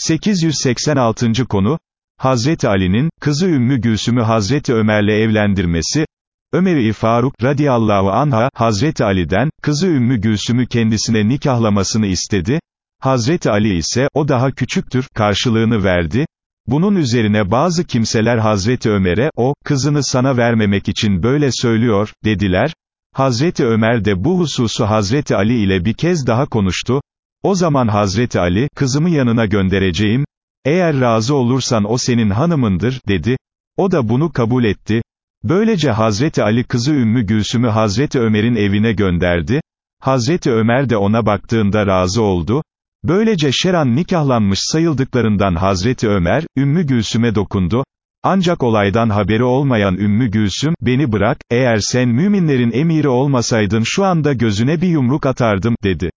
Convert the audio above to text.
886. konu, Hazreti Ali'nin, kızı Ümmü Gülsüm'ü Hazreti Ömer'le evlendirmesi, Ömer-i Faruk, radiyallahu anha, Hazreti Ali'den, kızı Ümmü Gülsüm'ü kendisine nikahlamasını istedi, Hazreti Ali ise, o daha küçüktür, karşılığını verdi, bunun üzerine bazı kimseler Hazreti Ömer'e, o, kızını sana vermemek için böyle söylüyor, dediler, Hazreti Ömer de bu hususu Hazreti Ali ile bir kez daha konuştu, o zaman Hazreti Ali, kızımı yanına göndereceğim, eğer razı olursan o senin hanımındır, dedi. O da bunu kabul etti. Böylece Hazreti Ali kızı Ümmü Gülsüm'ü Hazreti Ömer'in evine gönderdi. Hazreti Ömer de ona baktığında razı oldu. Böylece Şeran nikahlanmış sayıldıklarından Hazreti Ömer, Ümmü Gülsüm'e dokundu. Ancak olaydan haberi olmayan Ümmü Gülsüm, beni bırak, eğer sen müminlerin emiri olmasaydın şu anda gözüne bir yumruk atardım, dedi.